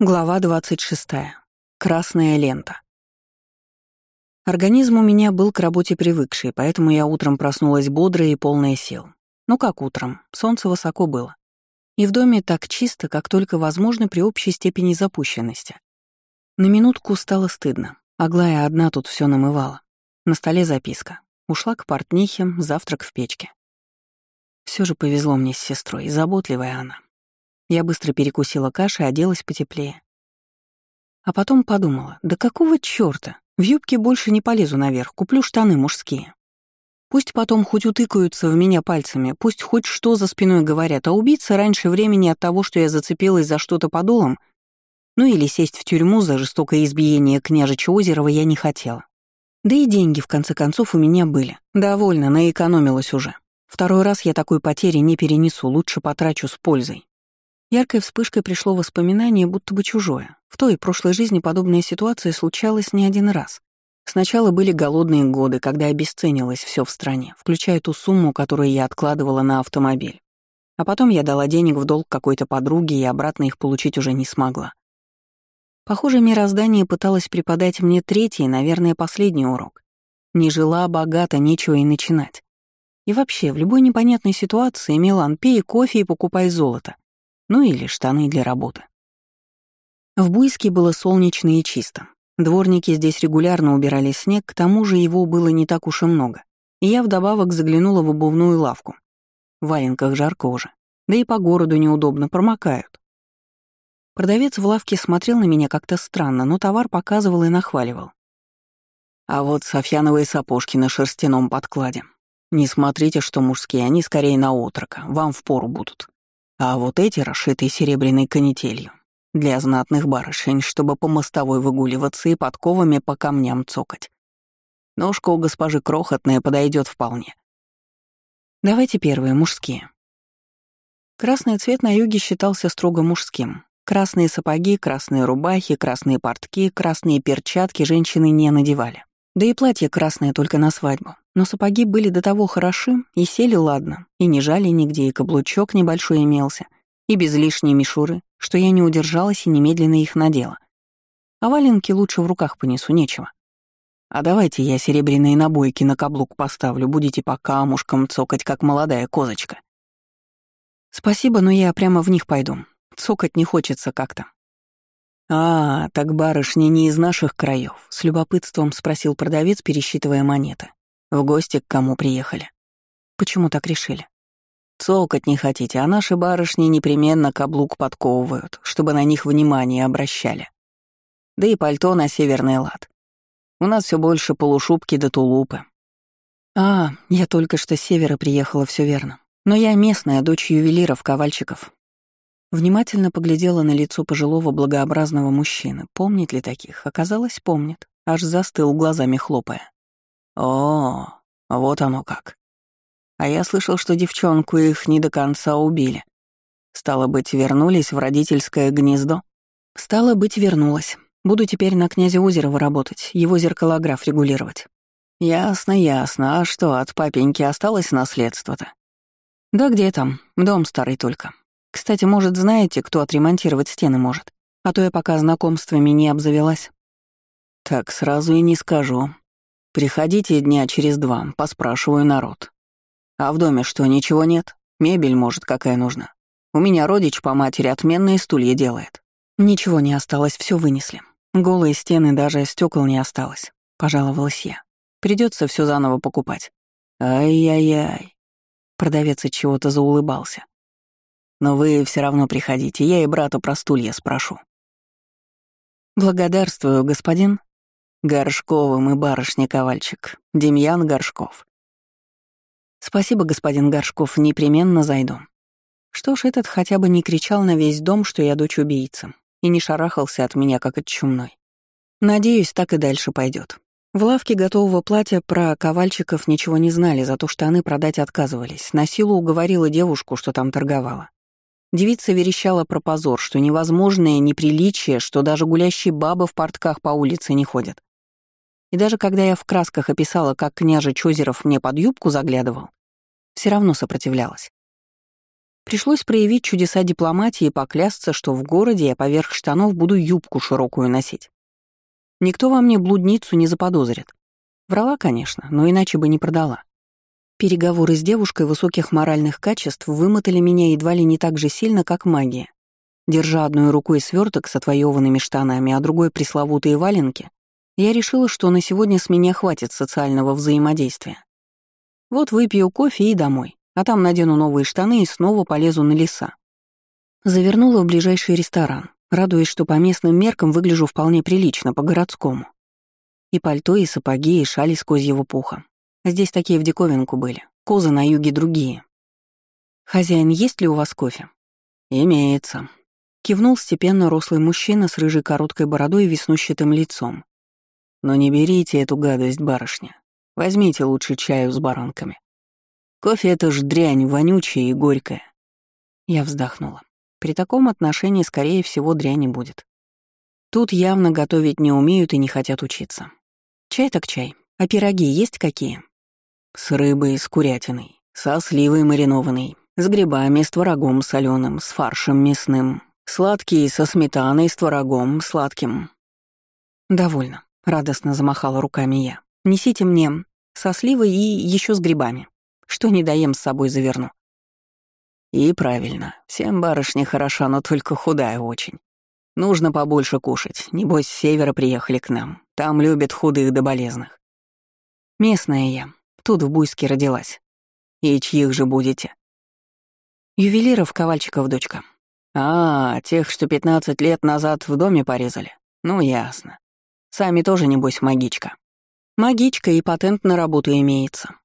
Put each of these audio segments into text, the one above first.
Глава 26. Красная лента. Организм у меня был к работе привыкший, поэтому я утром проснулась бодрая и полная сил. Ну как утром, солнце высоко было. И в доме так чисто, как только возможно при общей степени запущенности. На минутку стало стыдно. Аглая одна тут все намывала. На столе записка. Ушла к портнихе, завтрак в печке. Все же повезло мне с сестрой, заботливая она. Я быстро перекусила кашей, оделась потеплее. А потом подумала, да какого чёрта? В юбке больше не полезу наверх, куплю штаны мужские. Пусть потом хоть утыкаются в меня пальцами, пусть хоть что за спиной говорят, а убиться раньше времени от того, что я зацепилась за что-то подолом, ну или сесть в тюрьму за жестокое избиение княжича Озерова я не хотела. Да и деньги, в конце концов, у меня были. Довольно, наэкономилась уже. Второй раз я такой потери не перенесу, лучше потрачу с пользой. Яркой вспышкой пришло воспоминание, будто бы чужое. В той прошлой жизни подобная ситуация случалась не один раз. Сначала были голодные годы, когда обесценилось все в стране, включая ту сумму, которую я откладывала на автомобиль. А потом я дала денег в долг какой-то подруге и обратно их получить уже не смогла. Похоже, мироздание пыталось преподать мне третий, наверное, последний урок. Не жила богато, нечего и начинать. И вообще, в любой непонятной ситуации, Милан, пей кофе и покупай золото. Ну или штаны для работы. В Буйске было солнечно и чисто. Дворники здесь регулярно убирали снег, к тому же его было не так уж и много. И я вдобавок заглянула в обувную лавку. В валенках жарко уже. Да и по городу неудобно, промокают. Продавец в лавке смотрел на меня как-то странно, но товар показывал и нахваливал. А вот софьяновые сапожки на шерстяном подкладе. Не смотрите, что мужские, они скорее на отрока, вам впору будут. А вот эти, расшитые серебряной канителью, для знатных барышень, чтобы по мостовой выгуливаться и подковами по камням цокать. Ножка у госпожи крохотная подойдет вполне. Давайте первые, мужские. Красный цвет на юге считался строго мужским. Красные сапоги, красные рубахи, красные портки, красные перчатки женщины не надевали. Да и платье красное только на свадьбу. Но сапоги были до того хороши и сели ладно, и не жали нигде, и каблучок небольшой имелся, и без лишней мишуры, что я не удержалась и немедленно их надела. А валенки лучше в руках понесу, нечего. А давайте я серебряные набойки на каблук поставлю, будете по камушкам цокать, как молодая козочка. Спасибо, но я прямо в них пойду. Цокать не хочется как-то. «А, так барышня не из наших краев, с любопытством спросил продавец, пересчитывая монеты. В гости к кому приехали? Почему так решили? Цокать не хотите, а наши барышни непременно каблук подковывают, чтобы на них внимание обращали. Да и пальто на северный лад. У нас все больше полушубки да тулупы. А, я только что с севера приехала, все верно. Но я местная, дочь ювелиров-ковальчиков. Внимательно поглядела на лицо пожилого благообразного мужчины. Помнит ли таких? Оказалось, помнит. Аж застыл, глазами хлопая. О, вот оно как. А я слышал, что девчонку их не до конца убили. Стало быть, вернулись в родительское гнездо? Стало быть, вернулась. Буду теперь на князя Озерова работать, его зеркалограф регулировать. Ясно, ясно. А что, от папеньки осталось наследство-то? Да где там? Дом старый только. Кстати, может, знаете, кто отремонтировать стены может? А то я пока знакомствами не обзавелась. Так сразу и не скажу. Приходите дня через два, поспрашиваю народ. А в доме что, ничего нет? Мебель, может, какая нужна? У меня родич по матери отменные стулья делает. Ничего не осталось, все вынесли. Голые стены, даже стекол не осталось, пожаловалась я. Придется все заново покупать. Ай-яй-яй. Продавец от чего-то заулыбался. Но вы все равно приходите, я и брата про стулья спрошу. Благодарствую, господин, Горшковым и барышня Ковальчик. Демьян Горшков. Спасибо, господин Горшков, непременно зайду. Что ж, этот хотя бы не кричал на весь дом, что я дочь убийцы, и не шарахался от меня, как от чумной. Надеюсь, так и дальше пойдет. В лавке готового платья про ковальчиков ничего не знали, зато штаны продать отказывались. На силу уговорила девушку, что там торговала. Девица верещала про позор, что невозможное неприличие, что даже гулящие бабы в портках по улице не ходят. И даже когда я в красках описала, как княже Чозеров мне под юбку заглядывал, все равно сопротивлялась. Пришлось проявить чудеса дипломатии и поклясться, что в городе я поверх штанов буду юбку широкую носить. Никто во мне блудницу не заподозрит. Врала, конечно, но иначе бы не продала. Переговоры с девушкой высоких моральных качеств вымотали меня едва ли не так же сильно, как магия. Держа одной рукой сверток с отвоеванными штанами, а другой пресловутые валенки, я решила, что на сегодня с меня хватит социального взаимодействия. Вот выпью кофе и домой, а там надену новые штаны и снова полезу на леса. Завернула в ближайший ресторан, радуясь, что по местным меркам выгляжу вполне прилично, по-городскому. И пальто, и сапоги, и шали с козьего пуха. Здесь такие в диковинку были, козы на юге другие. «Хозяин, есть ли у вас кофе?» «Имеется», — кивнул степенно рослый мужчина с рыжей короткой бородой и веснущатым лицом. «Но не берите эту гадость, барышня. Возьмите лучше чаю с баранками. Кофе — это ж дрянь, вонючая и горькая». Я вздохнула. При таком отношении, скорее всего, дряни будет. Тут явно готовить не умеют и не хотят учиться. Чай так чай. А пироги есть какие? С рыбой, с курятиной, со сливой маринованной, с грибами, с творогом соленым, с фаршем мясным, сладкие со сметаной, с творогом сладким. Довольно. Радостно замахала руками я. «Несите мне со сливой и еще с грибами. Что не доем с собой заверну». «И правильно. Всем барышня хороша, но только худая очень. Нужно побольше кушать. Небось, с севера приехали к нам. Там любят худых да болезных». «Местная я. Тут в Буйске родилась. И чьих же будете?» «Ювелиров Ковальчиков дочка». «А, тех, что пятнадцать лет назад в доме порезали? Ну, ясно. Сами тоже, небось, магичка. Магичка и патент на работу имеется.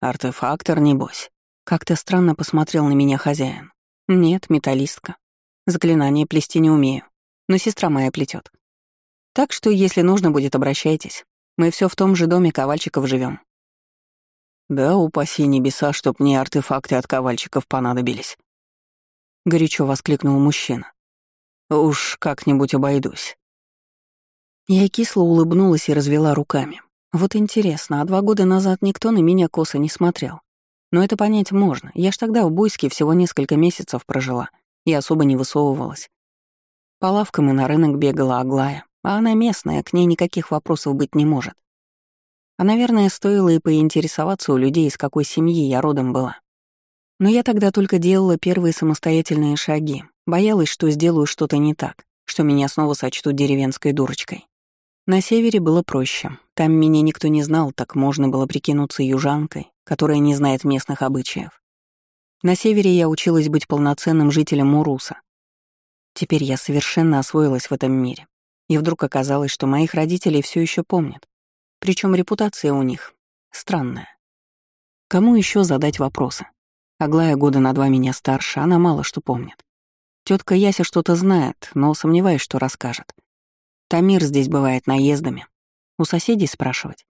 Артефактор, небось. Как-то странно посмотрел на меня хозяин. Нет, металлистка. Заклинание плести не умею. Но сестра моя плетет. Так что, если нужно будет, обращайтесь. Мы все в том же доме ковальчиков живем. Да, упаси небеса, чтоб мне артефакты от ковальчиков понадобились. Горячо воскликнул мужчина. Уж как-нибудь обойдусь. Я кисло улыбнулась и развела руками. Вот интересно, а два года назад никто на меня косо не смотрел. Но это понять можно. Я ж тогда в Буйске всего несколько месяцев прожила и особо не высовывалась. По лавкам и на рынок бегала Аглая, а она местная, к ней никаких вопросов быть не может. А, наверное, стоило и поинтересоваться у людей, из какой семьи я родом была. Но я тогда только делала первые самостоятельные шаги, боялась, что сделаю что-то не так, что меня снова сочтут деревенской дурочкой. На севере было проще. Там меня никто не знал, так можно было прикинуться южанкой, которая не знает местных обычаев. На севере я училась быть полноценным жителем Уруса. Теперь я совершенно освоилась в этом мире. И вдруг оказалось, что моих родителей все еще помнят. Причем репутация у них странная. Кому еще задать вопросы? Аглая года на два меня старше, она мало что помнит. Тетка Яся что-то знает, но сомневаюсь, что расскажет. Тамир здесь бывает наездами. У соседей спрашивать.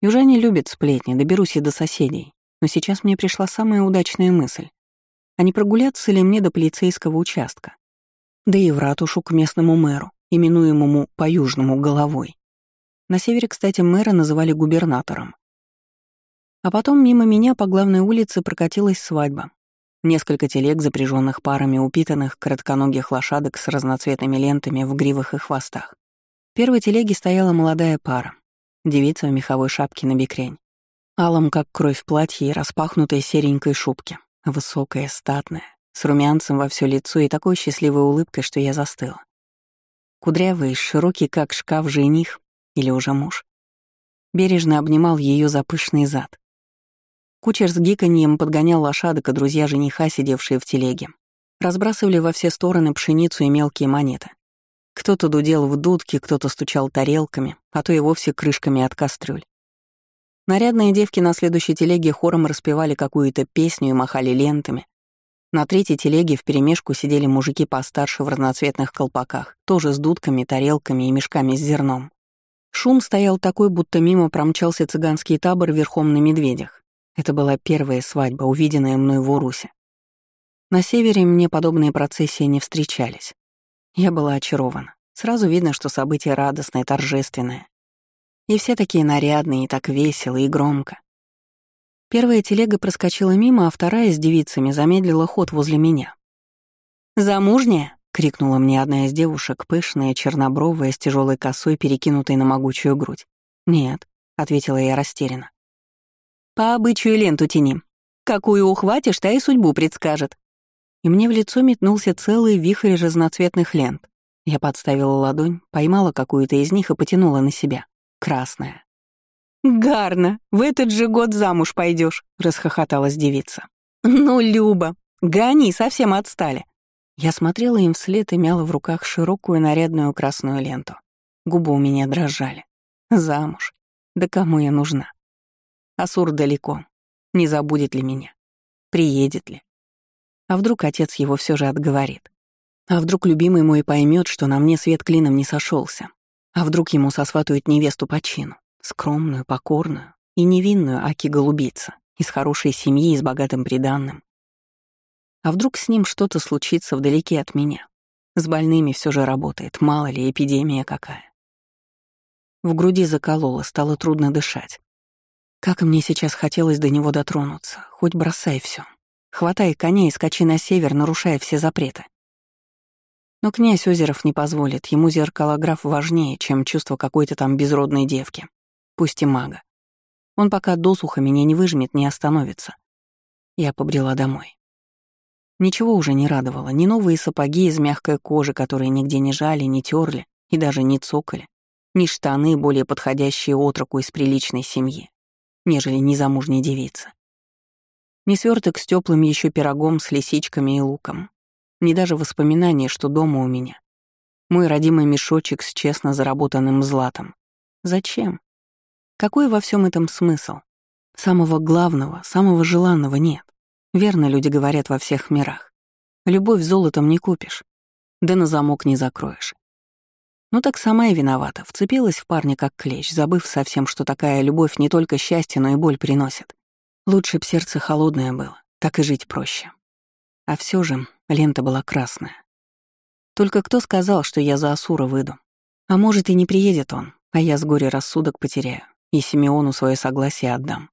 Южане любят сплетни, доберусь и до соседей. Но сейчас мне пришла самая удачная мысль. А не прогуляться ли мне до полицейского участка? Да и в ратушу к местному мэру, именуемому по-южному головой. На севере, кстати, мэра называли губернатором. А потом мимо меня по главной улице прокатилась свадьба. Несколько телег, запряженных парами упитанных, коротконогих лошадок с разноцветными лентами в гривах и хвостах. В первой телеге стояла молодая пара. Девица в меховой шапке на бекрень. Алом, как кровь платье и распахнутой серенькой шубке. Высокая, статная, с румянцем во все лицо и такой счастливой улыбкой, что я застыла. Кудрявый, широкий, как шкаф жених, или уже муж. Бережно обнимал ее за пышный зад, Кучер с гиканьем подгонял лошадок, а друзья жениха, сидевшие в телеге, разбрасывали во все стороны пшеницу и мелкие монеты. Кто-то дудел в дудке, кто-то стучал тарелками, а то и вовсе крышками от кастрюль. Нарядные девки на следующей телеге хором распевали какую-то песню и махали лентами. На третьей телеге вперемешку сидели мужики постарше в разноцветных колпаках, тоже с дудками, тарелками и мешками с зерном. Шум стоял такой, будто мимо промчался цыганский табор верхом на медведях. Это была первая свадьба, увиденная мной в Урусе. На севере мне подобные процессии не встречались. Я была очарована. Сразу видно, что событие радостное, торжественное. И все такие нарядные, и так весело, и громко. Первая телега проскочила мимо, а вторая с девицами замедлила ход возле меня. «Замужняя?» — крикнула мне одна из девушек, пышная, чернобровая, с тяжелой косой, перекинутой на могучую грудь. «Нет», — ответила я растерянно. «По обычаю ленту тяни. Какую ухватишь, та и судьбу предскажет». И мне в лицо метнулся целый вихрь разноцветных лент. Я подставила ладонь, поймала какую-то из них и потянула на себя. Красная. «Гарно, в этот же год замуж пойдешь, расхохоталась девица. «Ну, Люба, гони, совсем отстали». Я смотрела им вслед и мяла в руках широкую нарядную красную ленту. Губы у меня дрожали. Замуж. Да кому я нужна? Асур далеко. Не забудет ли меня? Приедет ли? А вдруг отец его все же отговорит? А вдруг любимый мой поймет, что на мне свет клином не сошелся? А вдруг ему сосватают невесту по чину? Скромную, покорную и невинную Аки-голубица, из хорошей семьи и с богатым приданным. А вдруг с ним что-то случится вдалеке от меня? С больными все же работает, мало ли, эпидемия какая. В груди закололо, стало трудно дышать. Как мне сейчас хотелось до него дотронуться, хоть бросай все. Хватай коня и скачи на север, нарушая все запреты. Но князь Озеров не позволит, ему зеркалограф важнее, чем чувство какой-то там безродной девки пусть и мага. Он пока досуха меня не выжмет, не остановится. Я побрела домой. Ничего уже не радовало, ни новые сапоги из мягкой кожи, которые нигде не жали, не терли и даже не цокали, ни штаны, более подходящие отроку из приличной семьи, нежели незамужней девицы. Ни сверток с теплым еще пирогом с лисичками и луком, ни даже воспоминания, что дома у меня. Мой родимый мешочек с честно заработанным златом. Зачем? Какой во всем этом смысл? Самого главного, самого желанного нет. Верно люди говорят во всех мирах. Любовь золотом не купишь, да на замок не закроешь. Ну так сама и виновата, вцепилась в парня как клещ, забыв совсем, что такая любовь не только счастье, но и боль приносит. Лучше б сердце холодное было, так и жить проще. А все же лента была красная. Только кто сказал, что я за Асура выйду? А может, и не приедет он, а я с горя рассудок потеряю и Симеону свое согласие отдам.